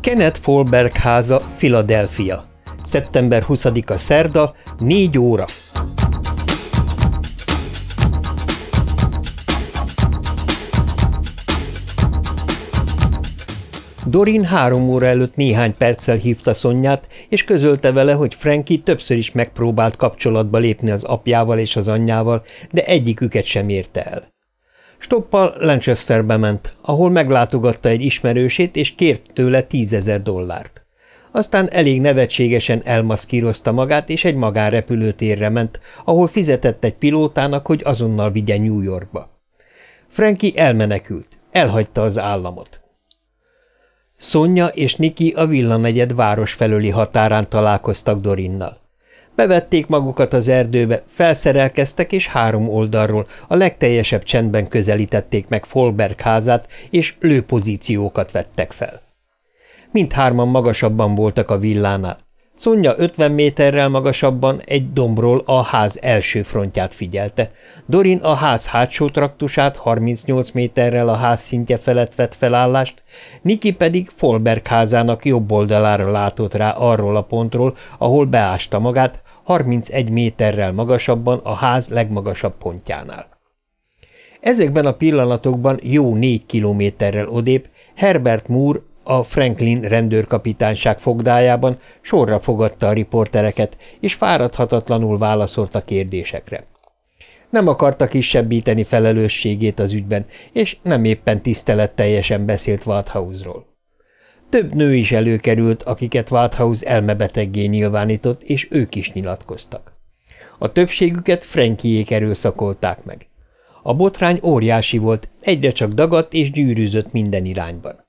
Kenneth Folberg háza, Philadelphia. Szeptember 20-a szerda, 4 óra. Dorin három óra előtt néhány perccel hívta Szonyát, és közölte vele, hogy Frankie többször is megpróbált kapcsolatba lépni az apjával és az anyjával, de egyiküket sem érte el. Stoppal Lanchesterbe ment, ahol meglátogatta egy ismerősét, és kért tőle tízezer dollárt. Aztán elég nevetségesen elmaszkírozta magát, és egy magánrepülőtérre ment, ahol fizetett egy pilótának, hogy azonnal vigye New Yorkba. Frankie elmenekült, elhagyta az államot. Szonya és Niki a villanegyed város felőli határán találkoztak Dorinnal. Bevették magukat az erdőbe, felszerelkeztek, és három oldalról a legteljesebb csendben közelítették meg Folberg házát, és lőpozíciókat vettek fel. Mindhárman magasabban voltak a villánál. Szonya 50 méterrel magasabban egy dombról a ház első frontját figyelte. Dorin a ház hátsó traktusát 38 méterrel a ház szintje felett vett felállást, Niki pedig Folberg házának jobb oldalára látott rá arról a pontról, ahol beásta magát, 31 méterrel magasabban a ház legmagasabb pontjánál. Ezekben a pillanatokban jó négy kilométerrel odébb Herbert Moore a Franklin rendőrkapitányság fogdájában sorra fogadta a riportereket, és fáradhatatlanul válaszolt a kérdésekre. Nem akarta kisebbíteni felelősségét az ügyben, és nem éppen tiszteletteljesen beszélt Walthouse-ról. Több nő is előkerült, akiket Walthouse elmebeteggé nyilvánított, és ők is nyilatkoztak. A többségüket Frankiék erőszakolták meg. A botrány óriási volt, egyre csak dagadt és gyűrűzött minden irányban.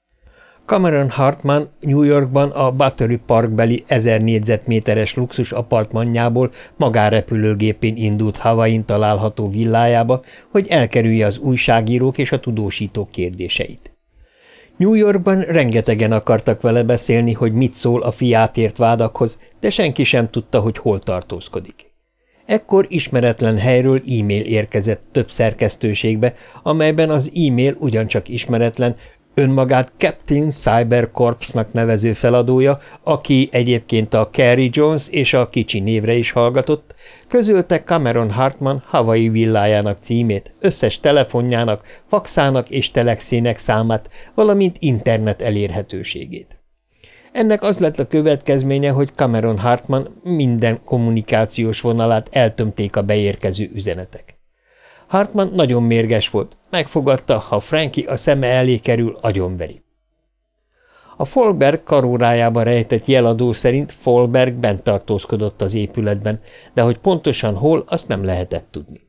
Cameron Hartman New Yorkban a Battery Parkbeli 1000 négyzetméteres luxus apartmanjából magárepülőgépén indult Havain található villájába, hogy elkerülje az újságírók és a tudósítók kérdéseit. New Yorkban rengetegen akartak vele beszélni, hogy mit szól a fiátért vádakhoz, de senki sem tudta, hogy hol tartózkodik. Ekkor ismeretlen helyről e-mail érkezett több szerkesztőségbe, amelyben az e-mail ugyancsak ismeretlen, önmagát Captain Cyber Corpsnak nevező feladója, aki egyébként a Carrie Jones és a kicsi névre is hallgatott, közölte Cameron Hartman Hawaii villájának címét, összes telefonjának, faxának és telexének számát, valamint internet elérhetőségét. Ennek az lett a következménye, hogy Cameron Hartman minden kommunikációs vonalát eltömték a beérkező üzenetek. Hartman nagyon mérges volt, megfogadta, ha Frankie a szeme elé kerül, agyonveri. A Folberg karórájába rejtett jeladó szerint Folberg bent tartózkodott az épületben, de hogy pontosan hol, azt nem lehetett tudni.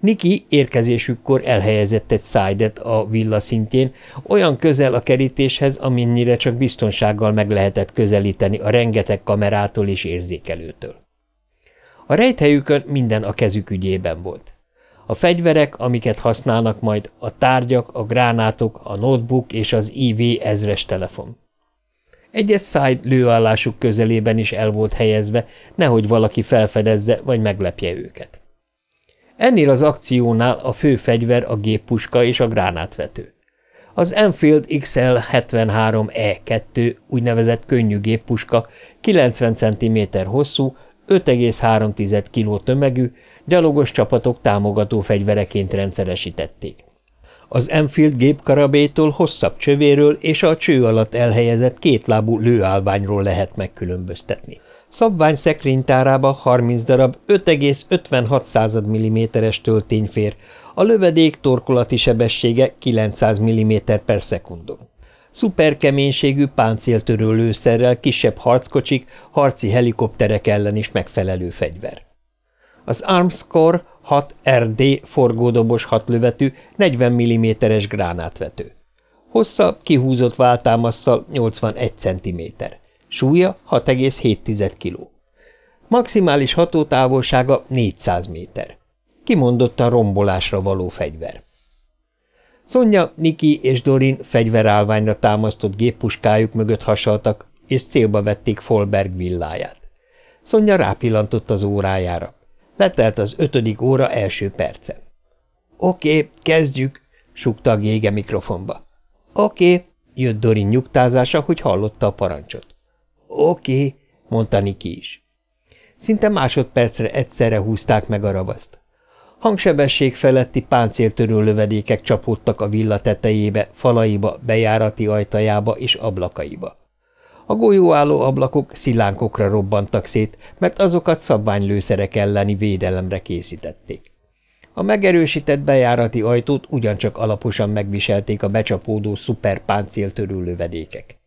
Niki érkezésükkor elhelyezett egy szájdet a villa szintjén, olyan közel a kerítéshez, amennyire csak biztonsággal meg lehetett közelíteni a rengeteg kamerától és érzékelőtől. A rejthelyükön minden a kezük ügyében volt. A fegyverek, amiket használnak majd, a tárgyak, a gránátok, a notebook és az IV ezres telefon. Egyet side lőállásuk közelében is el volt helyezve, nehogy valaki felfedezze vagy meglepje őket. Ennél az akciónál a fő fegyver a géppuska és a gránátvető. Az Enfield XL73E2 úgynevezett könnyű géppuska 90 cm hosszú, 5,3 kg tömegű, gyalogos csapatok támogató fegyvereként rendszeresítették. Az Enfield gépkarabétól hosszabb csövéről és a cső alatt elhelyezett kétlábú lőállványról lehet megkülönböztetni. Szabvány szekrénytárába 30 darab 5,56 mm-es töltény fér, a lövedék torkolati sebessége 900 mm per szekundum. Szuperkeménységű páncéltörő lőszerrel kisebb harckocsik, harci helikopterek ellen is megfelelő fegyver. Az Armscore 6 RD forgódobos hatlövetű 40 mm-es gránátvető. Hossza kihúzott váltámasszal 81 cm. Súlya 6,7 kg. Maximális hatótávolsága 400 méter. Kimondottan rombolásra való fegyver. Szonya, Niki és Dorin fegyverállványra támasztott géppuskájuk mögött hasaltak, és célba vették Folberg villáját. Szonya rápillantott az órájára. Letelt az ötödik óra első perce. – Oké, kezdjük! – sukta a gége mikrofonba. – Oké! Jött Dorin nyugtázása, hogy hallotta a parancsot. Oké, mondta Niki is. Szinte másodpercre egyszerre húzták meg a ravaszt. Hangsebesség feletti páncéltörő lövedékek csapódtak a villa tetejébe, falaiba, bejárati ajtajába és ablakaiba. A golyóálló ablakok szilánkokra robbantak szét, mert azokat szabványlőszerek elleni védelemre készítették. A megerősített bejárati ajtót ugyancsak alaposan megviselték a becsapódó szuperpáncéltörő lövedékek.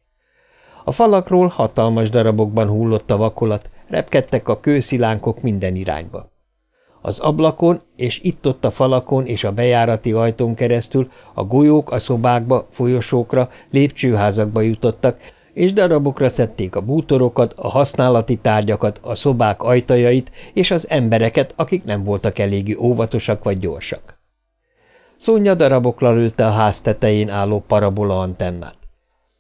A falakról hatalmas darabokban hullott a vakolat, repkedtek a kőszilánkok minden irányba. Az ablakon és itt-ott a falakon és a bejárati ajtón keresztül a golyók a szobákba, folyosókra, lépcsőházakba jutottak, és darabokra szedték a bútorokat, a használati tárgyakat, a szobák ajtajait és az embereket, akik nem voltak eléggé óvatosak vagy gyorsak. Szonya darabokra lőtte a ház tetején álló parabola antennát.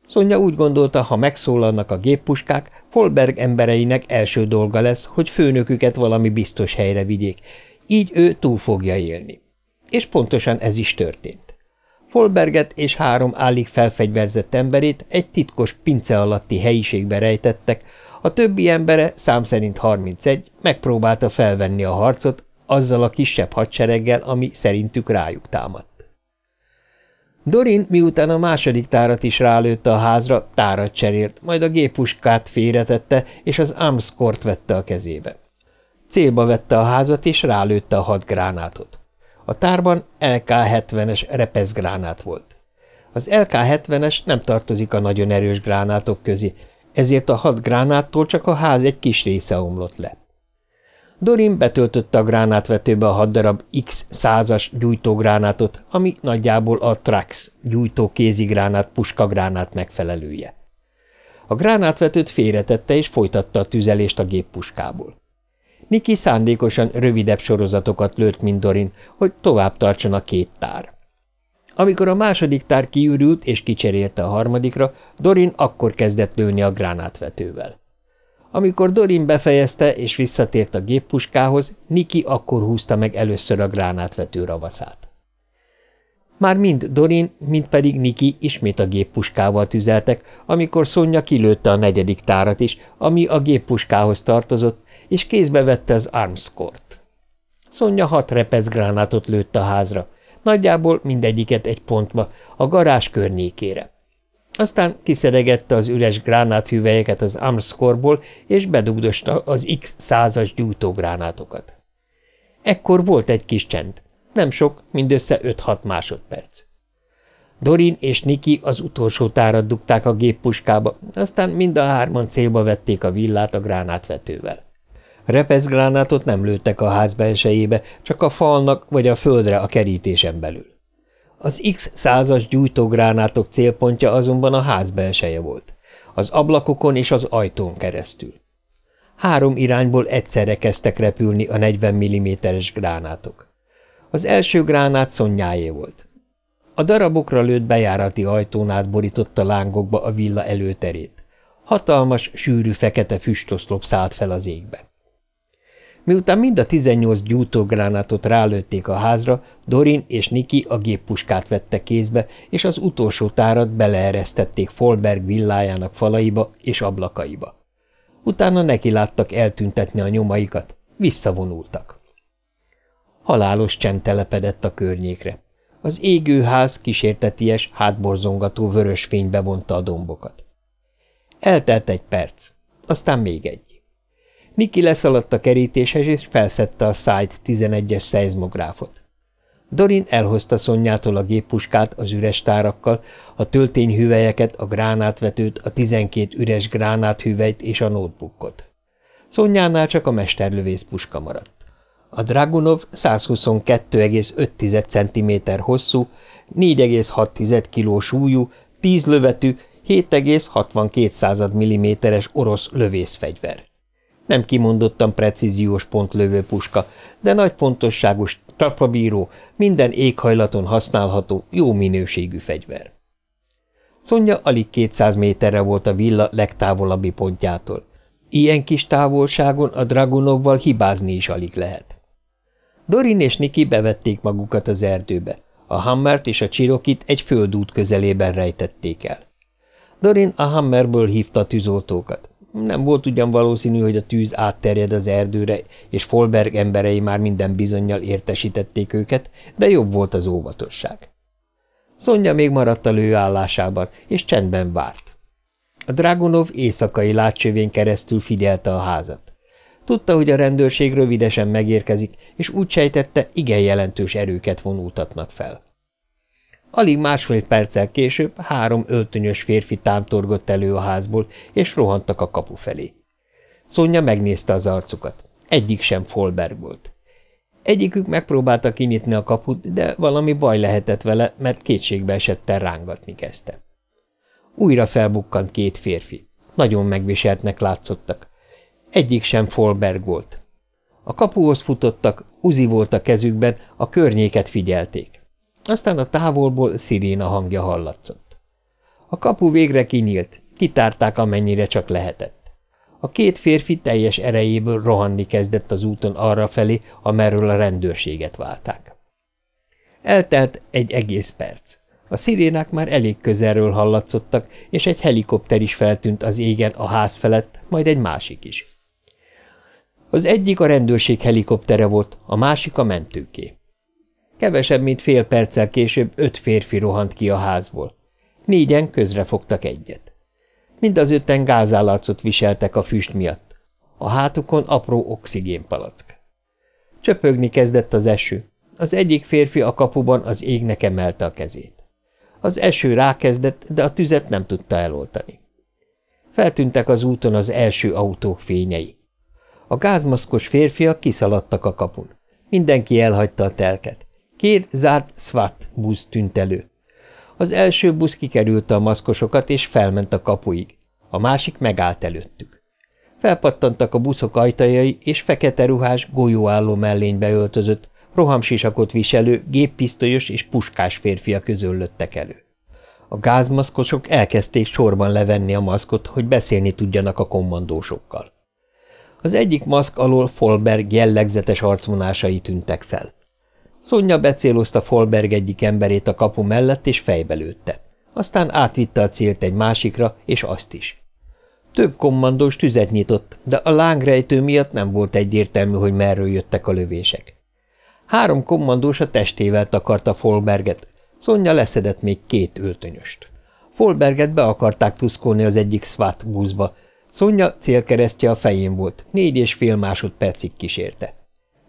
Szonya úgy gondolta, ha megszólalnak a géppuskák, Folberg embereinek első dolga lesz, hogy főnöküket valami biztos helyre vigyék, így ő túl fogja élni. És pontosan ez is történt. Folberget és három állig felfegyverzett emberét egy titkos pince alatti helyiségbe rejtettek, a többi embere, szám szerint 31, megpróbálta felvenni a harcot azzal a kisebb hadsereggel, ami szerintük rájuk támadt. Dorin, miután a második tárat is rálőtte a házra, tárat cserélt, majd a géppuskát félretette, és az Amskort vette a kezébe. Célba vette a házat, és rálőtte a hat gránátot. A tárban LK-70-es repeszgránát volt. Az LK-70-es nem tartozik a nagyon erős gránátok közé, ezért a hat gránáttól csak a ház egy kis része omlott le. Dorin betöltötte a gránátvetőbe a hat darab X-100-as gyújtógránátot, ami nagyjából a Trax gyújtó kézigránát puskagránát megfelelője. A gránátvetőt félretette és folytatta a tüzelést a géppuskából. Niki szándékosan rövidebb sorozatokat lőtt, mint Dorin, hogy tovább tartson a két tár. Amikor a második tár kiürült és kicserélte a harmadikra, Dorin akkor kezdett lőni a gránátvetővel. Amikor Dorin befejezte és visszatért a géppuskához, Niki akkor húzta meg először a gránátvető ravaszát. Már mind Dorin, mind pedig Niki ismét a géppuskával tüzeltek, amikor Szonya kilőtte a negyedik tárat is, ami a géppuskához tartozott, és kézbe vette az armskort. Szonya hat repecgránátot lőtt a házra, nagyjából mindegyiket egy pontba, a garázs környékére. Aztán kiszeregette az üres gránáthüvelyeket az Armskorból, és bedugdosta az X százas gyújtógránátokat. Ekkor volt egy kis csend. Nem sok, mindössze 5-6 másodperc. Dorin és Niki az utolsó tárat dugták a géppuskába, aztán mind a hárman célba vették a villát a gránátvetővel. Repeszgránátot nem lőttek a ház belsejébe, csak a falnak vagy a földre a kerítésen belül. Az X százas gyújtógránátok célpontja azonban a ház belseje volt, az ablakokon és az ajtón keresztül. Három irányból egyszerre kezdtek repülni a 40 mm-es gránátok. Az első gránát szonyájé volt. A darabokra lőtt bejárati ajtón át borította lángokba a villa előterét. Hatalmas, sűrű fekete füstoszlop szállt fel az égbe. Miután mind a 18 gyújtógránátot rálőtték a házra, Dorin és Niki a géppuskát vette kézbe, és az utolsó tárat beleeresztették Folberg villájának falaiba és ablakaiba. Utána neki láttak eltüntetni a nyomaikat, visszavonultak. Halálos csend telepedett a környékre. Az égő ház kísérteties, hátborzongató vörös fénybe vonta a dombokat. Eltelt egy perc, aztán még egy. Niki leszaladt a kerítéshez, és felszette a Side 11-es szeizmográfot. Dorin elhozta Szonyától a géppuskát az üres tárakkal, a töltényhüvelyeket, a gránátvetőt, a 12 üres gránáthüvelyt és a notebookot. Szonyánál csak a mesterlövész puska maradt. A Dragunov 122,5 cm hosszú, 4,6 kg súlyú, 10 lövetű, 7,62 mm-es orosz lövészfegyver. Nem kimondottan precíziós pontlövő puska, de nagy pontosságú trapabíró, minden éghajlaton használható, jó minőségű fegyver. Szonya alig 200 méterre volt a villa legtávolabbi pontjától. Ilyen kis távolságon a Dragunovval hibázni is alig lehet. Dorin és Niki bevették magukat az erdőbe. A Hammert és a Csirokit egy földút közelében rejtették el. Dorin a Hammerből hívta a tűzoltókat. Nem volt ugyan valószínű, hogy a tűz átterjed az erdőre, és Folberg emberei már minden bizonyal értesítették őket, de jobb volt az óvatosság. Szonya még maradt a lőállásában, és csendben várt. A Dragunov éjszakai látcsövén keresztül figyelte a házat. Tudta, hogy a rendőrség rövidesen megérkezik, és úgy sejtette, igen jelentős erőket vonultatnak fel. Alig másfél perccel később három öltönyös férfi támtorgott elő a házból, és rohantak a kapu felé. Szonya megnézte az arcukat. Egyik sem Folberg volt. Egyikük megpróbálta kinyitni a kaput, de valami baj lehetett vele, mert kétségbe esetten rángatni kezdte. Újra felbukkant két férfi. Nagyon megviseltnek látszottak. Egyik sem Folberg volt. A kapuhoz futottak, uzi volt a kezükben, a környéket figyelték. Aztán a távolból sziréna hangja hallatszott. A kapu végre kinyílt, kitárták amennyire csak lehetett. A két férfi teljes erejéből rohanni kezdett az úton arra felé, amerről a rendőrséget válták. Eltelt egy egész perc. A szirénák már elég közelről hallatszottak, és egy helikopter is feltűnt az égen a ház felett, majd egy másik is. Az egyik a rendőrség helikoptere volt, a másik a mentőké. Kevesebb, mint fél perccel később öt férfi rohant ki a házból. Négyen közrefogtak egyet. Mind az ötten gázállarcot viseltek a füst miatt. A hátukon apró oxigénpalack. Csöpögni kezdett az eső. Az egyik férfi a kapuban az égnek emelte a kezét. Az eső rákezdett, de a tüzet nem tudta eloltani. Feltűntek az úton az első autók fényei. A gázmaszkos férfiak kiszaladtak a kapun. Mindenki elhagyta a telket. Két zárt SWAT busz tűnt elő. Az első busz kikerülte a maszkosokat, és felment a kapuig. A másik megállt előttük. Felpattantak a buszok ajtajai, és fekete ruhás, golyóálló mellénybe öltözött, rohamsisakot viselő, géppisztolyos és puskás férfia közöllöttek elő. A gázmaszkosok elkezdték sorban levenni a maszkot, hogy beszélni tudjanak a kommandósokkal. Az egyik maszk alól Folberg jellegzetes arcvonásai tűntek fel. Szonya becélozta Folberg egyik emberét a kapu mellett, és fejbe lőtte. Aztán átvitte a célt egy másikra, és azt is. Több kommandós tüzet nyitott, de a lángrejtő miatt nem volt egyértelmű, hogy merről jöttek a lövések. Három kommandós a testével takarta Folberget, Szonya leszedett még két öltönyöst. Folberget be akarták tuszkolni az egyik SWAT buszba, Szonya célkeresztje a fején volt, négy és fél másodpercig kísérte.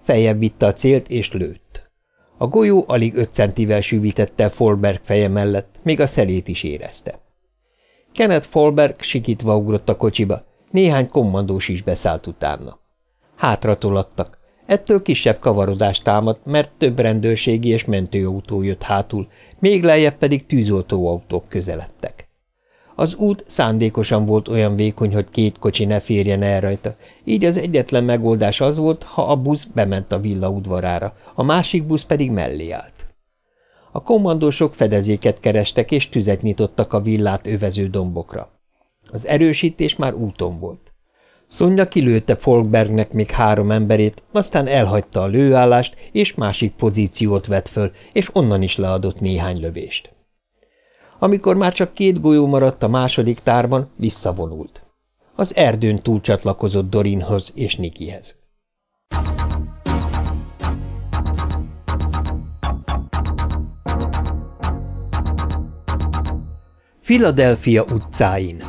Fejebb vitte a célt, és lőtt. A golyó alig öt centivel sűvítette Folberg feje mellett, még a szelét is érezte. Kenneth Folberg sikítva ugrott a kocsiba, néhány kommandós is beszállt utána. Hátra tolattak. Ettől kisebb kavarodás támadt, mert több rendőrségi és mentőautó jött hátul, még lejjebb pedig tűzoltóautók közeledtek. Az út szándékosan volt olyan vékony, hogy két kocsi ne férjen el rajta, így az egyetlen megoldás az volt, ha a busz bement a villa udvarára, a másik busz pedig mellé állt. A kommandósok fedezéket kerestek és tüzet nyitottak a villát övező dombokra. Az erősítés már úton volt. Szonya kilőtte Folkbergnek még három emberét, aztán elhagyta a lőállást, és másik pozíciót vett föl, és onnan is leadott néhány lövést. Amikor már csak két golyó maradt a második tárban, visszavonult. Az erdőn túlcsatlakozott Dorinhoz és Nikihez. Philadelphia utcáin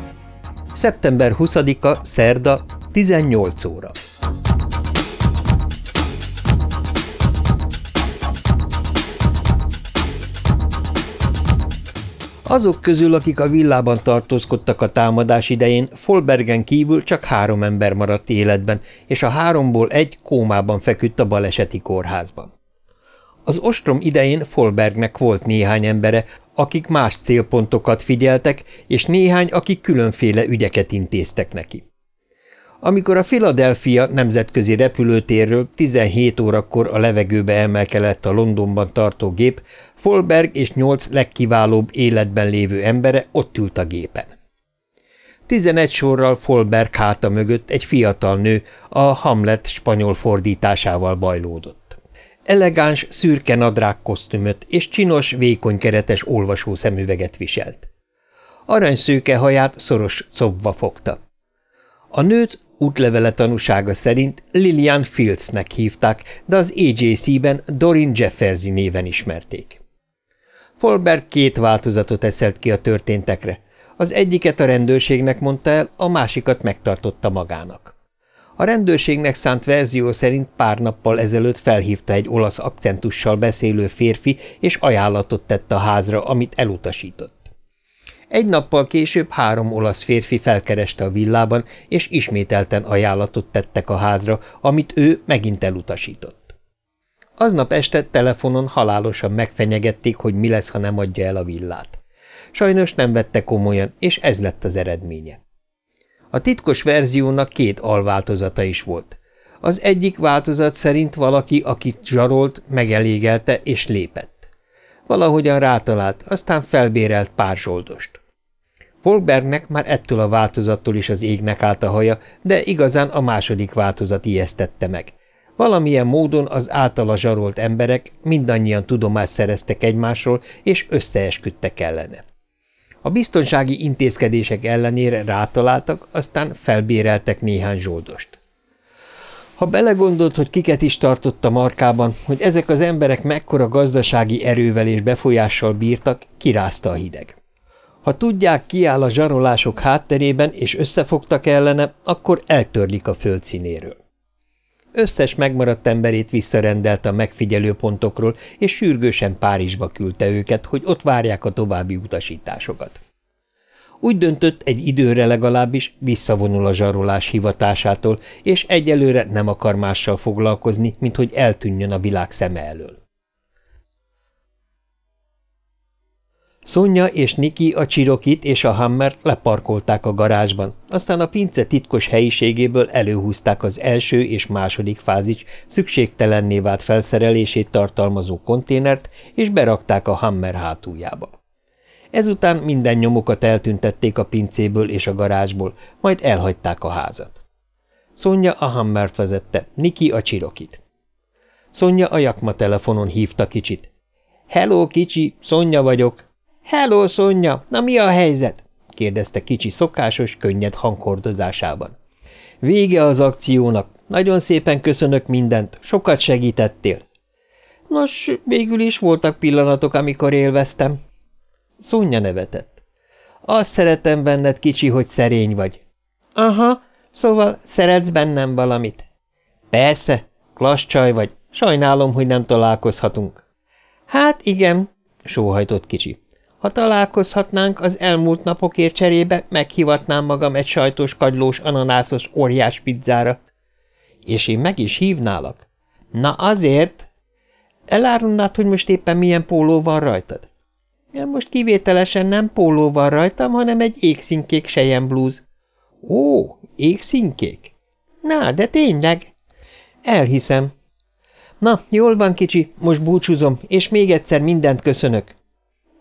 Szeptember 20-a, szerda, 18 óra Azok közül, akik a villában tartózkodtak a támadás idején, Folbergen kívül csak három ember maradt életben, és a háromból egy kómában feküdt a baleseti kórházban. Az ostrom idején Folbergnek volt néhány embere, akik más célpontokat figyeltek, és néhány, akik különféle ügyeket intéztek neki. Amikor a Philadelphia nemzetközi repülőtérről 17 órakor a levegőbe emelkedett a Londonban tartó gép, Folberg és nyolc legkiválóbb életben lévő embere ott ült a gépen. Tizenegy sorral Folberg háta mögött egy fiatal nő a Hamlet spanyol fordításával bajlódott. Elegáns, szürke nadrág kosztümöt és csinos, vékony keretes olvasó szemüveget viselt. Aranyszőke haját szoros szobva fogta. A nőt útlevele tanúsága szerint Lillian Fieldsnek hívták, de az AJC-ben Dorin Jeffersy néven ismerték. Folberg két változatot eszelt ki a történtekre. Az egyiket a rendőrségnek mondta el, a másikat megtartotta magának. A rendőrségnek szánt verzió szerint pár nappal ezelőtt felhívta egy olasz akcentussal beszélő férfi, és ajánlatot tett a házra, amit elutasított. Egy nappal később három olasz férfi felkereste a villában, és ismételten ajánlatot tettek a házra, amit ő megint elutasított. Aznap este telefonon halálosan megfenyegették, hogy mi lesz, ha nem adja el a villát. Sajnos nem vette komolyan, és ez lett az eredménye. A titkos verziónak két alváltozata is volt. Az egyik változat szerint valaki, akit zsarolt, megelégelte és lépett. Valahogyan rátalált, aztán felbérelt pár zsoldost. Folkbergnek már ettől a változattól is az égnek állt a haja, de igazán a második változat ijesztette meg. Valamilyen módon az általa zsarolt emberek mindannyian tudomást szereztek egymásról, és összeesküdtek ellene. A biztonsági intézkedések ellenére rátaláltak, aztán felbéreltek néhány zsoldost. Ha belegondolt, hogy kiket is tartott a markában, hogy ezek az emberek mekkora gazdasági erővel és befolyással bírtak, kirázta a hideg. Ha tudják, ki áll a zsarolások hátterében, és összefogtak ellene, akkor eltörlik a földszínéről. Összes megmaradt emberét visszarendelte a megfigyelő pontokról, és sürgősen Párizsba küldte őket, hogy ott várják a további utasításokat. Úgy döntött egy időre legalábbis visszavonul a zsarolás hivatásától, és egyelőre nem akar mással foglalkozni, mint hogy eltűnjön a világ szeme elől. Szonya és Niki a csirokit és a hammert leparkolták a garázsban, aztán a pince titkos helyiségéből előhúzták az első és második fázis szükségtelenné vált felszerelését tartalmazó konténert, és berakták a hammer hátuljába. Ezután minden nyomokat eltüntették a pincéből és a garázsból, majd elhagyták a házat. Szonya a hammert vezette, Niki a csirokit. Szonya a jakma telefonon hívta kicsit. – Hello, kicsi, Szonya vagyok. – Hello, Szonya, na mi a helyzet? – kérdezte kicsi szokásos, könnyed hangkordozásában. – Vége az akciónak. Nagyon szépen köszönök mindent. Sokat segítettél. – Nos, végül is voltak pillanatok, amikor élveztem – Szunya nevetett. Azt szeretem benned, kicsi, hogy szerény vagy. Aha, szóval szeretsz bennem valamit? Persze, klassz csaj vagy. Sajnálom, hogy nem találkozhatunk. Hát igen, sóhajtott kicsi. Ha találkozhatnánk, az elmúlt napokért cserébe meghivatnám magam egy sajtos, kagylós, ananászos óriás pizzára. És én meg is hívnálak. Na azért! Elárulnád, hogy most éppen milyen póló van rajtad? Most kivételesen nem póló van rajtam, hanem egy égszínkék blúz. Ó, égszínkék? Na, de tényleg? Elhiszem. Na, jól van, kicsi, most búcsúzom, és még egyszer mindent köszönök.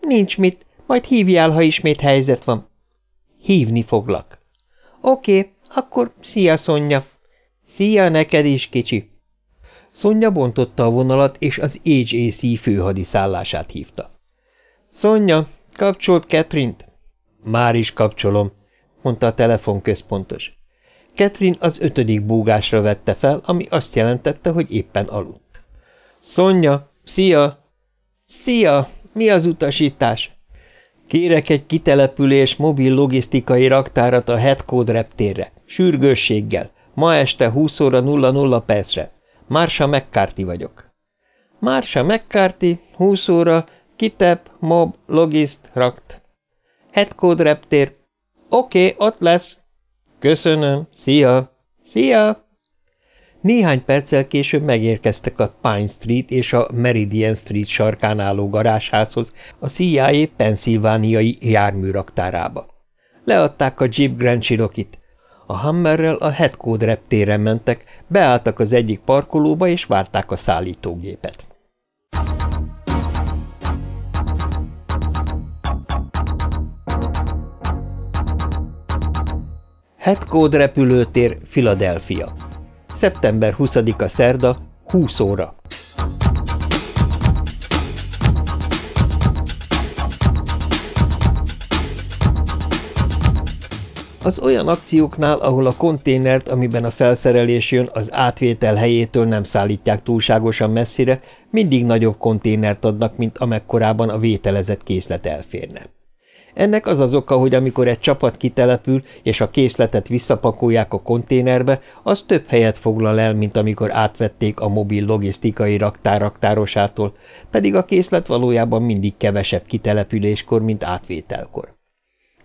Nincs mit, majd hívjál, ha ismét helyzet van. Hívni foglak. Oké, akkor szia, Szonya. Szia neked is, kicsi. Szonya bontotta a vonalat, és az HAC főhadiszállását hívta. Szonya, kapcsolt Ketrint? Már is kapcsolom, mondta a telefon központos. Ketrin az ötödik búgásra vette fel, ami azt jelentette, hogy éppen aludt. Szonya, szia! Szia! Mi az utasítás? Kérek egy kitelepülés mobil logisztikai raktárat a Headcode reptérre, sürgősséggel, ma este 20 óra 00 percre. Marsha McCarthy vagyok. Marsha McCarthy, 20 óra, Kitep, mob, logist, rakt. Headcode reptér. Oké, okay, ott lesz. Köszönöm. Szia. Szia. Néhány perccel később megérkeztek a Pine Street és a Meridian Street sarkán álló garázsházhoz, a CIA penszilvániai járműraktárába. Leadták a Jeep Grand Cherokee-t. A Hammerrel a Headcode reptéren mentek, beálltak az egyik parkolóba és várták a szállítógépet. Headcode repülőtér, Philadelphia. Szeptember 20-a szerda, 20 óra. Az olyan akcióknál, ahol a konténert, amiben a felszerelés jön, az átvétel helyétől nem szállítják túlságosan messzire, mindig nagyobb konténert adnak, mint amekkorában a vételezett készlet elférne. Ennek az az oka, hogy amikor egy csapat kitelepül, és a készletet visszapakolják a konténerbe, az több helyet foglal el, mint amikor átvették a mobil logisztikai raktár raktárosától, pedig a készlet valójában mindig kevesebb kitelepüléskor, mint átvételkor.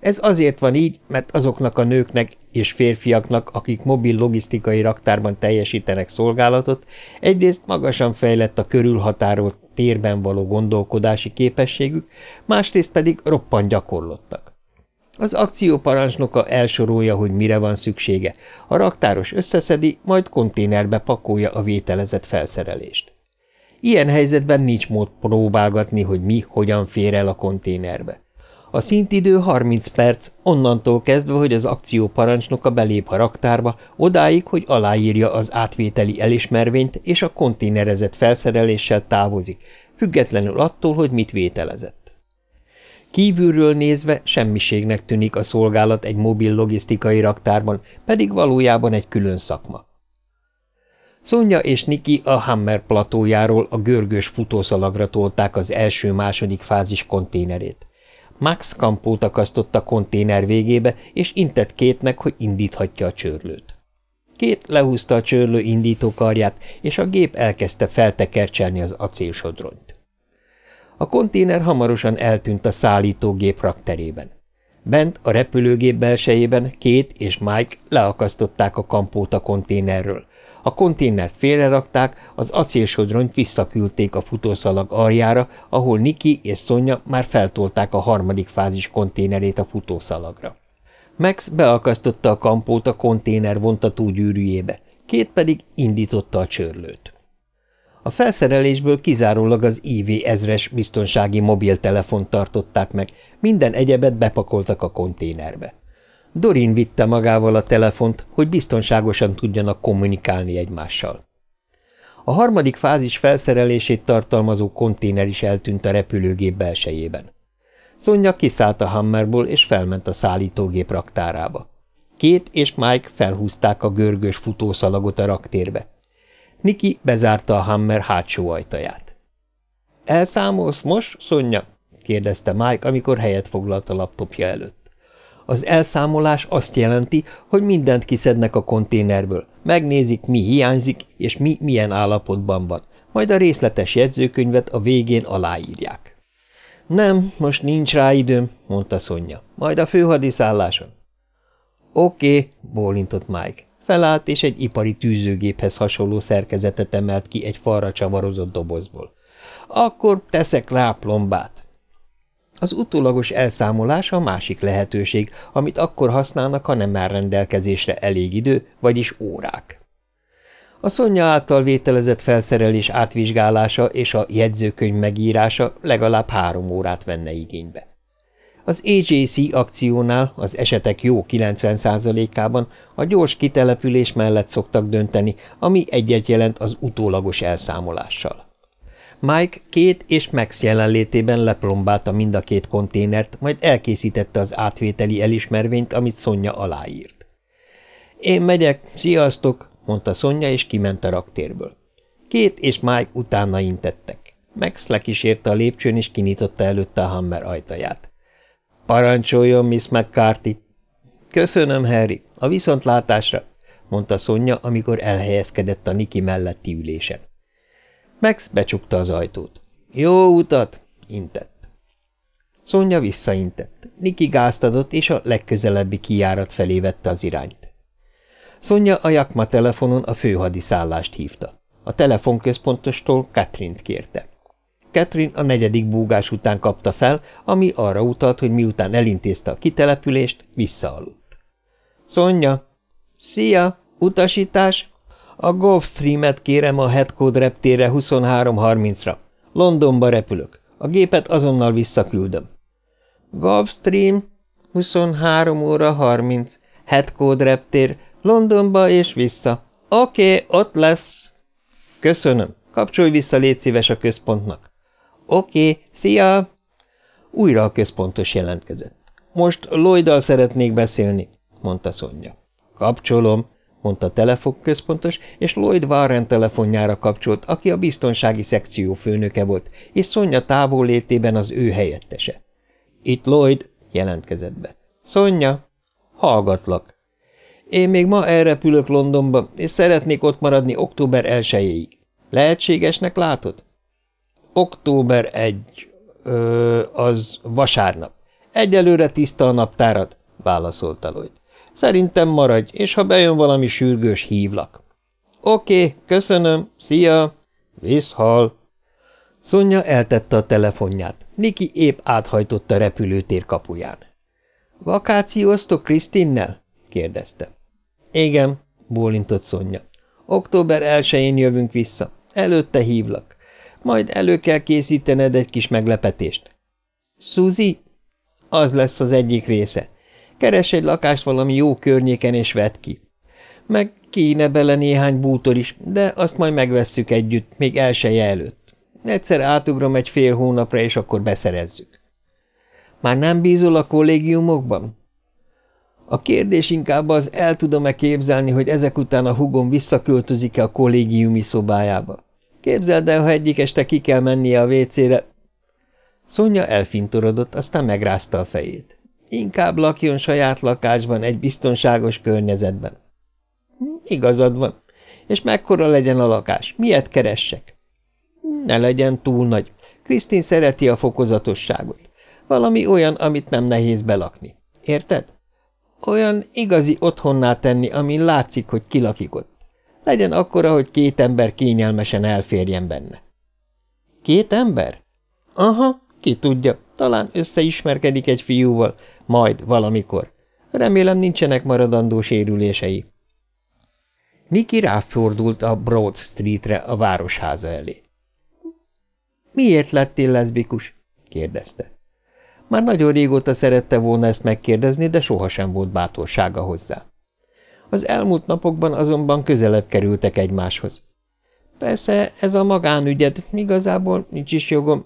Ez azért van így, mert azoknak a nőknek és férfiaknak, akik mobil logisztikai raktárban teljesítenek szolgálatot, egyrészt magasan fejlett a körülhatárolt térben való gondolkodási képességük, másrészt pedig roppant gyakorlottak. Az akcióparancsnoka elsorolja, hogy mire van szüksége, a raktáros összeszedi, majd konténerbe pakolja a vételezett felszerelést. Ilyen helyzetben nincs mód próbálgatni, hogy mi hogyan fér el a konténerbe. A szintidő 30 perc, onnantól kezdve, hogy az akció parancsnoka belép a raktárba, odáig, hogy aláírja az átvételi elismervényt, és a konténerezett felszereléssel távozik, függetlenül attól, hogy mit vételezett. Kívülről nézve semmiségnek tűnik a szolgálat egy mobil logisztikai raktárban, pedig valójában egy külön szakma. Szonya és Niki a Hammer platójáról a görgős futószalagra tolták az első-második fázis konténerét. Max kampót akasztott a konténer végébe, és intett kétnek, hogy indíthatja a csörlőt. Két lehúzta a csörlő indítókarját, és a gép elkezdte feltekercselni az acélsodronyt. A konténer hamarosan eltűnt a szállítógép rakterében. Bent a repülőgép belsejében két és Mike leakasztották a kampót a konténerről, a konténert félrerakták, az acélsodronyt visszaküldték a futószalag aljára, ahol Niki és Szonya már feltolták a harmadik fázis konténerét a futószalagra. Max beakasztotta a kampót a konténer vontató gyűrűjébe, két pedig indította a csörlőt. A felszerelésből kizárólag az IV ezres biztonsági mobiltelefont tartották meg, minden egyebet bepakoltak a konténerbe. Dorin vitte magával a telefont, hogy biztonságosan tudjanak kommunikálni egymással. A harmadik fázis felszerelését tartalmazó konténer is eltűnt a repülőgép belsejében. Szonya kiszállt a Hammerból és felment a szállítógép raktárába. Két és Mike felhúzták a görgős futószalagot a raktérbe. Niki bezárta a Hammer hátsó ajtaját. – Elszámolsz most, Szonya? – kérdezte Mike, amikor helyet foglalt a laptopja előtt. Az elszámolás azt jelenti, hogy mindent kiszednek a konténerből, megnézik, mi hiányzik, és mi milyen állapotban van, majd a részletes jegyzőkönyvet a végén aláírják. Nem, most nincs rá időm, mondta Szonya, majd a főhadiszálláson. Oké, okay, bólintott Mike. Felállt, és egy ipari tűzőgéphez hasonló szerkezetet emelt ki egy falra csavarozott dobozból. Akkor teszek rá plombát. Az utólagos elszámolás a másik lehetőség, amit akkor használnak, ha nem áll rendelkezésre elég idő, vagyis órák. A Szonya által vételezett felszerelés átvizsgálása és a jegyzőkönyv megírása legalább három órát venne igénybe. Az AJC akciónál az esetek jó 90%-ában a gyors kitelepülés mellett szoktak dönteni, ami egyet jelent az utólagos elszámolással. Mike két és Max jelenlétében leplombálta mind a két konténert, majd elkészítette az átvételi elismervényt, amit Szonya aláírt. Én megyek, sziasztok, mondta Szonya, és kiment a raktérből. Két és Mike utána intettek. Max lekísérte a lépcsőn, és kinyitotta előtte a Hammer ajtaját. Parancsoljon, Miss McCarthy! Köszönöm, Harry, a viszontlátásra, mondta Szonya, amikor elhelyezkedett a Niki melletti ülésen. Max becsukta az ajtót. Jó utat! intett. Szonya visszaintett. Niki gázt adott, és a legközelebbi kijárat felé vette az irányt. Szonya a Jakma telefonon a főhadiszállást hívta. A telefonközpontostól Katrint kérte. Catherine a negyedik búgás után kapta fel, ami arra utalt, hogy miután elintézte a kitelepülést, visszaaludt. – Szonya! – Szia! Utasítás! A Gulfstream-et kérem a Headcode reptére 23.30-ra. Londonba repülök. A gépet azonnal visszaküldöm. Gulfstream, 23 óra 30. Headcode reptér, Londonba és vissza. Oké, okay, ott lesz. Köszönöm. Kapcsolj vissza, légy szíves a központnak. Oké, szia! Újra a központos jelentkezett. Most lloyd szeretnék beszélni, mondta Szonya. Kapcsolom, mondta a telefonközpontos, és Lloyd Warren telefonjára kapcsolt, aki a biztonsági szekció főnöke volt, és Szonya távol létében az ő helyettese. Itt Lloyd, jelentkezett be. Szonya, hallgatlak. Én még ma elrepülök Londonba, és szeretnék ott maradni október 1 Lehetségesnek látod? Október 1. Ö, az vasárnap. Egyelőre tiszta a naptárad, válaszolta Lloyd. Szerintem maradj, és ha bejön valami sürgős, hívlak. Oké, köszönöm, szia, visszhal. Szonya eltette a telefonját. Niki épp áthajtott a repülőtér kapuján. Vakációztok Krisztinnel? kérdezte. Igen, bólintott Szonya. Október elsőjén jövünk vissza. Előtte hívlak. Majd elő kell készítened egy kis meglepetést. Suzy? Az lesz az egyik része. Keres egy lakást valami jó környéken, és vedd ki. Meg kéne bele néhány bútor is, de azt majd megvesszük együtt, még elseje előtt. Egyszer átugrom egy fél hónapra, és akkor beszerezzük. Már nem bízol a kollégiumokban? A kérdés inkább az, el tudom-e képzelni, hogy ezek után a hugom visszaköltözik-e a kollégiumi szobájába. Képzeld el, ha egyik este ki kell mennie a vécére. Szonya elfintorodott, aztán megrázta a fejét. Inkább lakjon saját lakásban, egy biztonságos környezetben. Igazad van. És mekkora legyen a lakás? Miért keressek? Ne legyen túl nagy. Krisztin szereti a fokozatosságot. Valami olyan, amit nem nehéz belakni. Érted? Olyan igazi otthonná tenni, amin látszik, hogy kilakik ott. Legyen akkora, hogy két ember kényelmesen elférjen benne. Két ember? Aha, ki tudja, talán összeismerkedik egy fiúval, majd valamikor. Remélem nincsenek maradandó sérülései. Niki ráfordult a Broad Streetre a városháza elé. – Miért lettél leszbikus? – kérdezte. Már nagyon régóta szerette volna ezt megkérdezni, de sohasem volt bátorsága hozzá. Az elmúlt napokban azonban közelebb kerültek egymáshoz. Persze, ez a magánügyed, igazából nincs is jogom.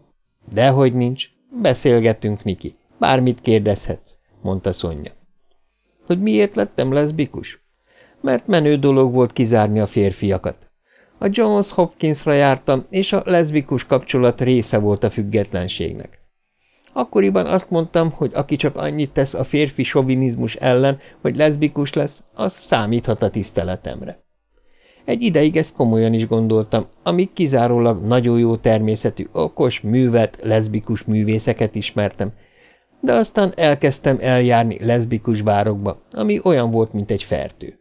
Dehogy nincs. Beszélgetünk, Niki. Bármit kérdezhetsz, mondta Szonya. Hogy miért lettem leszbikus? Mert menő dolog volt kizárni a férfiakat. A Johns Hopkinsra jártam, és a leszbikus kapcsolat része volt a függetlenségnek. Akkoriban azt mondtam, hogy aki csak annyit tesz a férfi sovinizmus ellen, hogy leszbikus lesz, az számíthat a tiszteletemre. Egy ideig ezt komolyan is gondoltam, amíg kizárólag nagyon jó természetű, okos, művelt, leszbikus művészeket ismertem, de aztán elkezdtem eljárni leszbikus bárokba, ami olyan volt, mint egy fertő.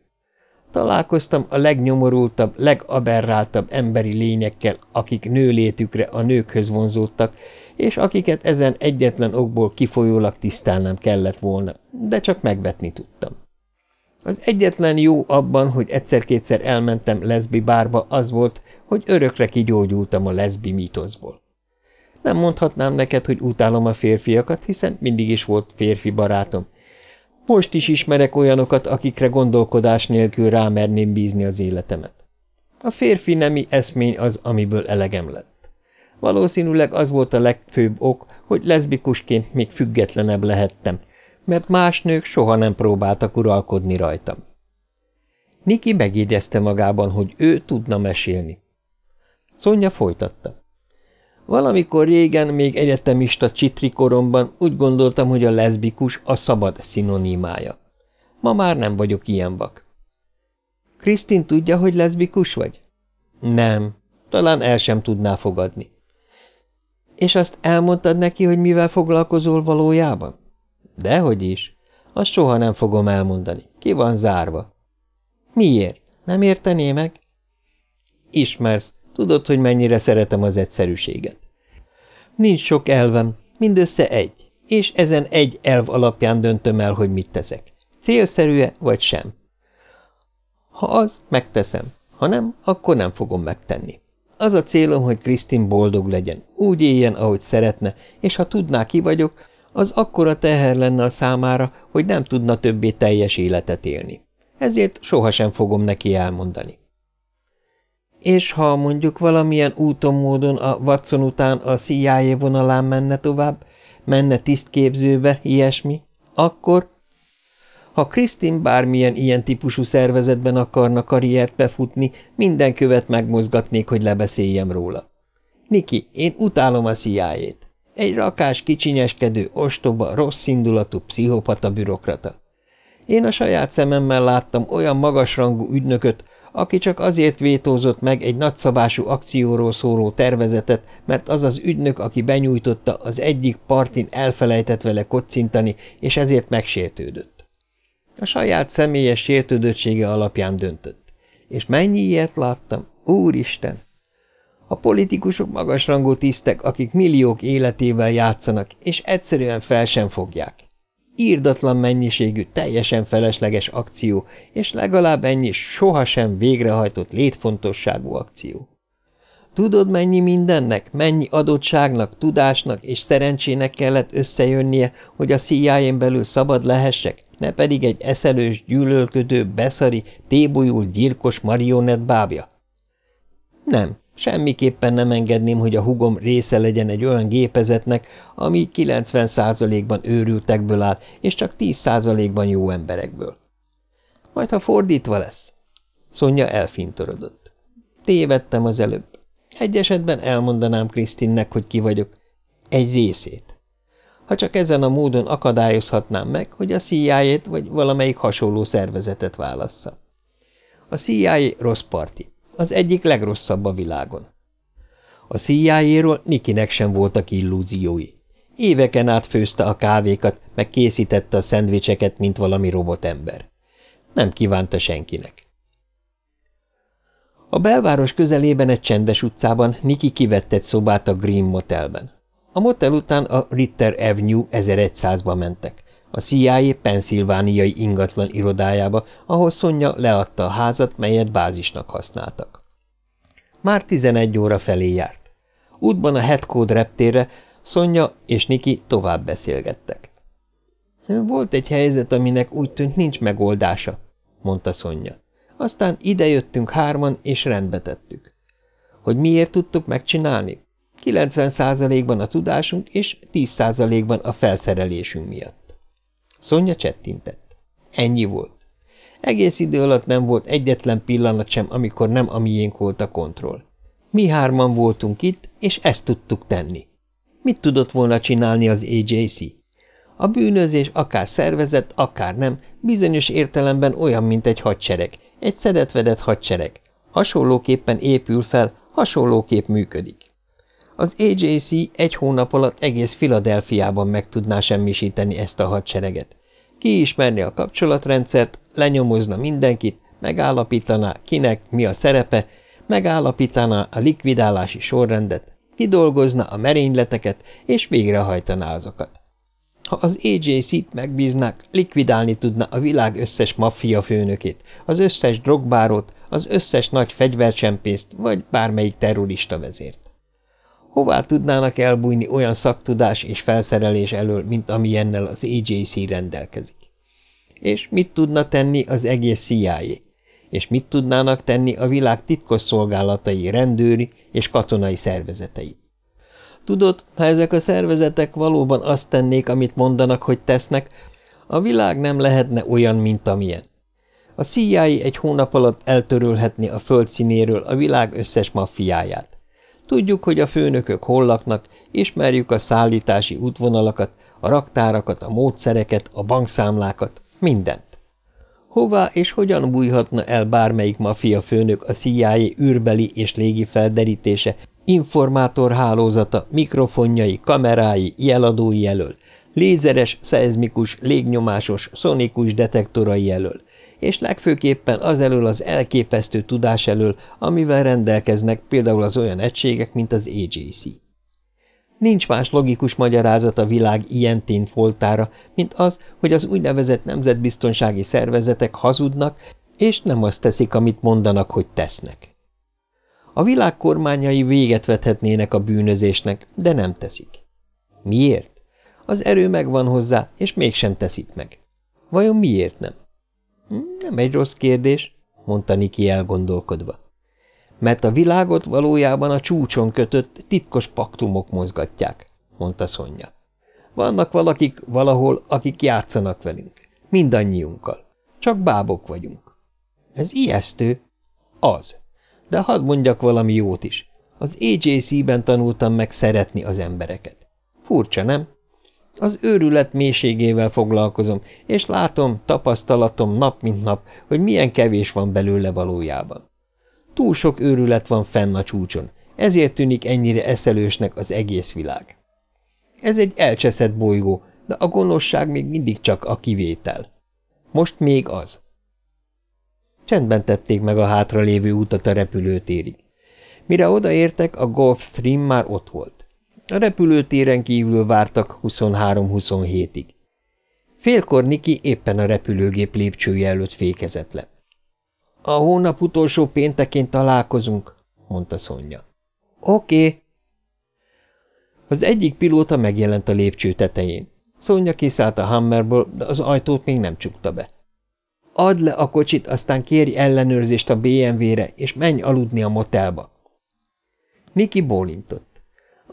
Találkoztam a legnyomorultabb, legaberráltabb emberi lényekkel, akik nőlétükre a nőkhöz vonzódtak, és akiket ezen egyetlen okból kifolyólag tisztelnem kellett volna, de csak megvetni tudtam. Az egyetlen jó abban, hogy egyszer-kétszer elmentem leszbi bárba, az volt, hogy örökre kigyógyultam a leszbi mítoszból. Nem mondhatnám neked, hogy utálom a férfiakat, hiszen mindig is volt férfi barátom. Most is ismerek olyanokat, akikre gondolkodás nélkül rámerném bízni az életemet. A férfi nemi eszmény az, amiből elegem lett. Valószínűleg az volt a legfőbb ok, hogy leszbikusként még függetlenebb lehettem, mert más nők soha nem próbáltak uralkodni rajtam. Niki megjegyezte magában, hogy ő tudna mesélni. Szonya folytatta. Valamikor régen, még egyetemista csitri koromban úgy gondoltam, hogy a leszbikus a szabad szinonimája. Ma már nem vagyok ilyen vak. Krisztin tudja, hogy leszbikus vagy? Nem, talán el sem tudná fogadni. És azt elmondtad neki, hogy mivel foglalkozol valójában? Dehogy is. Azt soha nem fogom elmondani. Ki van zárva. Miért? Nem értené meg? Ismersz. Tudod, hogy mennyire szeretem az egyszerűséget. Nincs sok elvem, mindössze egy, és ezen egy elv alapján döntöm el, hogy mit teszek. Célszerű-e, vagy sem. Ha az, megteszem. Ha nem, akkor nem fogom megtenni. Az a célom, hogy Krisztin boldog legyen, úgy éljen, ahogy szeretne, és ha tudná, ki vagyok, az akkora teher lenne a számára, hogy nem tudna többé teljes életet élni. Ezért sohasem fogom neki elmondani. És ha mondjuk valamilyen úton módon a Watson után a CIA vonalán menne tovább, menne tisztképzőbe, ilyesmi, akkor... Ha Krisztin bármilyen ilyen típusú szervezetben akarna karriert befutni, minden követ megmozgatnék, hogy lebeszéljem róla. Niki, én utálom a cia -t. Egy rakás, kicsinyeskedő, ostoba, rossz indulatú pszichopata bürokrata. Én a saját szememmel láttam olyan magasrangú ügynököt, aki csak azért vétózott meg egy nagyszabású akcióról szóló tervezetet, mert az az ügynök, aki benyújtotta, az egyik partin elfelejtett vele kocintani, és ezért megsértődött. A saját személyes sértődöttsége alapján döntött. És mennyi ilyet láttam? Úristen! A politikusok magasrangú tisztek, akik milliók életével játszanak, és egyszerűen fel sem fogják. Írdatlan mennyiségű, teljesen felesleges akció, és legalább ennyi sohasem végrehajtott létfontosságú akció. Tudod, mennyi mindennek, mennyi adottságnak, tudásnak és szerencsének kellett összejönnie, hogy a cia belül szabad lehessek, ne pedig egy eszelős, gyűlölködő, beszari, tébolyult gyilkos marionett bábja? Nem, Semmiképpen nem engedném, hogy a hugom része legyen egy olyan gépezetnek, ami 90%-ban őrültekből áll, és csak 10%-ban jó emberekből. Majd, ha fordítva lesz. Szonya elfintorodott. Tévedtem az előbb. Egy esetben elmondanám Krisztinnek, hogy ki vagyok. Egy részét. Ha csak ezen a módon akadályozhatnám meg, hogy a cia vagy valamelyik hasonló szervezetet válassza. A CIA rossz parti. Az egyik legrosszabb a világon. A cia Nikinek sem voltak illúziói. Éveken át főzte a kávékat, meg készítette a szendvicseket, mint valami robotember. Nem kívánta senkinek. A belváros közelében egy csendes utcában Niki kivett egy szobát a Green Motelben. A motel után a Ritter Avenue 1100-ba mentek a CIA penszilvániai ingatlan irodájába, ahol Szonya leadta a házat, melyet bázisnak használtak. Már 11 óra felé járt. Útban a Headcode reptérre Szonya és Niki tovább beszélgettek. Volt egy helyzet, aminek úgy tűnt nincs megoldása, mondta Szonya. Aztán idejöttünk hárman, és rendbe tettük. Hogy miért tudtuk megcsinálni? 90%-ban a tudásunk, és 10%-ban a felszerelésünk miatt. Szonya csettintett. Ennyi volt. Egész idő alatt nem volt egyetlen pillanat sem, amikor nem a miénk volt a kontroll. Mi hárman voltunk itt, és ezt tudtuk tenni. Mit tudott volna csinálni az AJC? A bűnözés akár szervezett, akár nem, bizonyos értelemben olyan, mint egy hadsereg, egy szedetvedett hadsereg. Hasonlóképpen épül fel, hasonlóképp működik. Az AJC egy hónap alatt egész Filadelfiában meg tudná semmisíteni ezt a hadsereget. Kiismerni a kapcsolatrendszert, lenyomozna mindenkit, megállapítaná, kinek mi a szerepe, megállapítaná a likvidálási sorrendet, kidolgozna a merényleteket, és végrehajtaná azokat. Ha az AJC-t megbíznák, likvidálni tudna a világ összes maffia főnökét, az összes drogbárót, az összes nagy fegyvercsempészt, vagy bármelyik terrorista vezért. Hová tudnának elbújni olyan szaktudás és felszerelés elől, mint amilyennel az AJC rendelkezik? És mit tudna tenni az egész CIA? És mit tudnának tenni a világ titkos szolgálatai, rendőri és katonai szervezetei? Tudod, ha ezek a szervezetek valóban azt tennék, amit mondanak, hogy tesznek, a világ nem lehetne olyan, mint amilyen. A CIA egy hónap alatt eltörölhetni a földszínéről a világ összes maffiáját. Tudjuk, hogy a főnökök hol laknak, ismerjük a szállítási útvonalakat, a raktárakat, a módszereket, a bankszámlákat, mindent. Hová és hogyan bújhatna el bármelyik mafia főnök a CIA űrbeli és légi felderítése, informátorhálózata, mikrofonjai, kamerái, jeladói elől, lézeres, szeizmikus, légnyomásos, szonikus detektorai elől, és legfőképpen az elől az elképesztő tudás elől, amivel rendelkeznek például az olyan egységek, mint az AJC. Nincs más logikus magyarázat a világ ilyen tényfoltára, mint az, hogy az úgynevezett nemzetbiztonsági szervezetek hazudnak, és nem azt teszik, amit mondanak, hogy tesznek. A világ kormányai véget vethetnének a bűnözésnek, de nem teszik. Miért? Az erő megvan hozzá, és mégsem teszik meg. Vajon miért nem? Nem egy rossz kérdés, mondta Niki elgondolkodva. Mert a világot valójában a csúcson kötött titkos paktumok mozgatják, mondta Szonya. Vannak valakik valahol, akik játszanak velünk. Mindannyiunkkal. Csak bábok vagyunk. Ez ijesztő. Az. De hadd mondjak valami jót is. Az AJC-ben tanultam meg szeretni az embereket. Furcsa, nem? Az őrület mélységével foglalkozom, és látom, tapasztalatom nap mint nap, hogy milyen kevés van belőle valójában. Túl sok őrület van fenn a csúcson, ezért tűnik ennyire eszelősnek az egész világ. Ez egy elcseszett bolygó, de a gonoszság még mindig csak a kivétel. Most még az. Csendben tették meg a hátralévő utat a repülőtérig. Mire odaértek, a Gulfstream már ott volt. A repülőtéren kívül vártak 23-27-ig. Félkor Niki éppen a repülőgép lépcsője előtt fékezett le. – A hónap utolsó péntekén találkozunk – mondta Szonya. – Oké. Az egyik pilóta megjelent a lépcső tetején. Szonya kiszállt a Hammerből, de az ajtót még nem csukta be. Add le a kocsit, aztán kérj ellenőrzést a BMW-re, és menj aludni a motelba. Niki bólintott.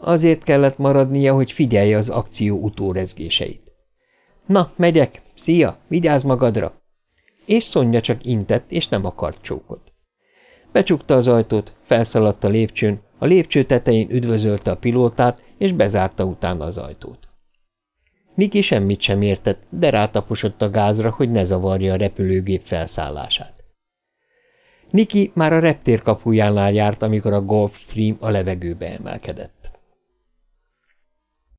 Azért kellett maradnia, hogy figyelje az akció utórezgéseit. Na, megyek, szia, vigyázz magadra! És Szonya csak intett, és nem akart csókot. Becsukta az ajtót, felszaladt a lépcsőn, a lépcső tetején üdvözölte a pilótát, és bezárta utána az ajtót. Niki semmit sem értett, de rátaposott a gázra, hogy ne zavarja a repülőgép felszállását. Niki már a reptér kapujánál járt, amikor a Gulfstream a levegőbe emelkedett.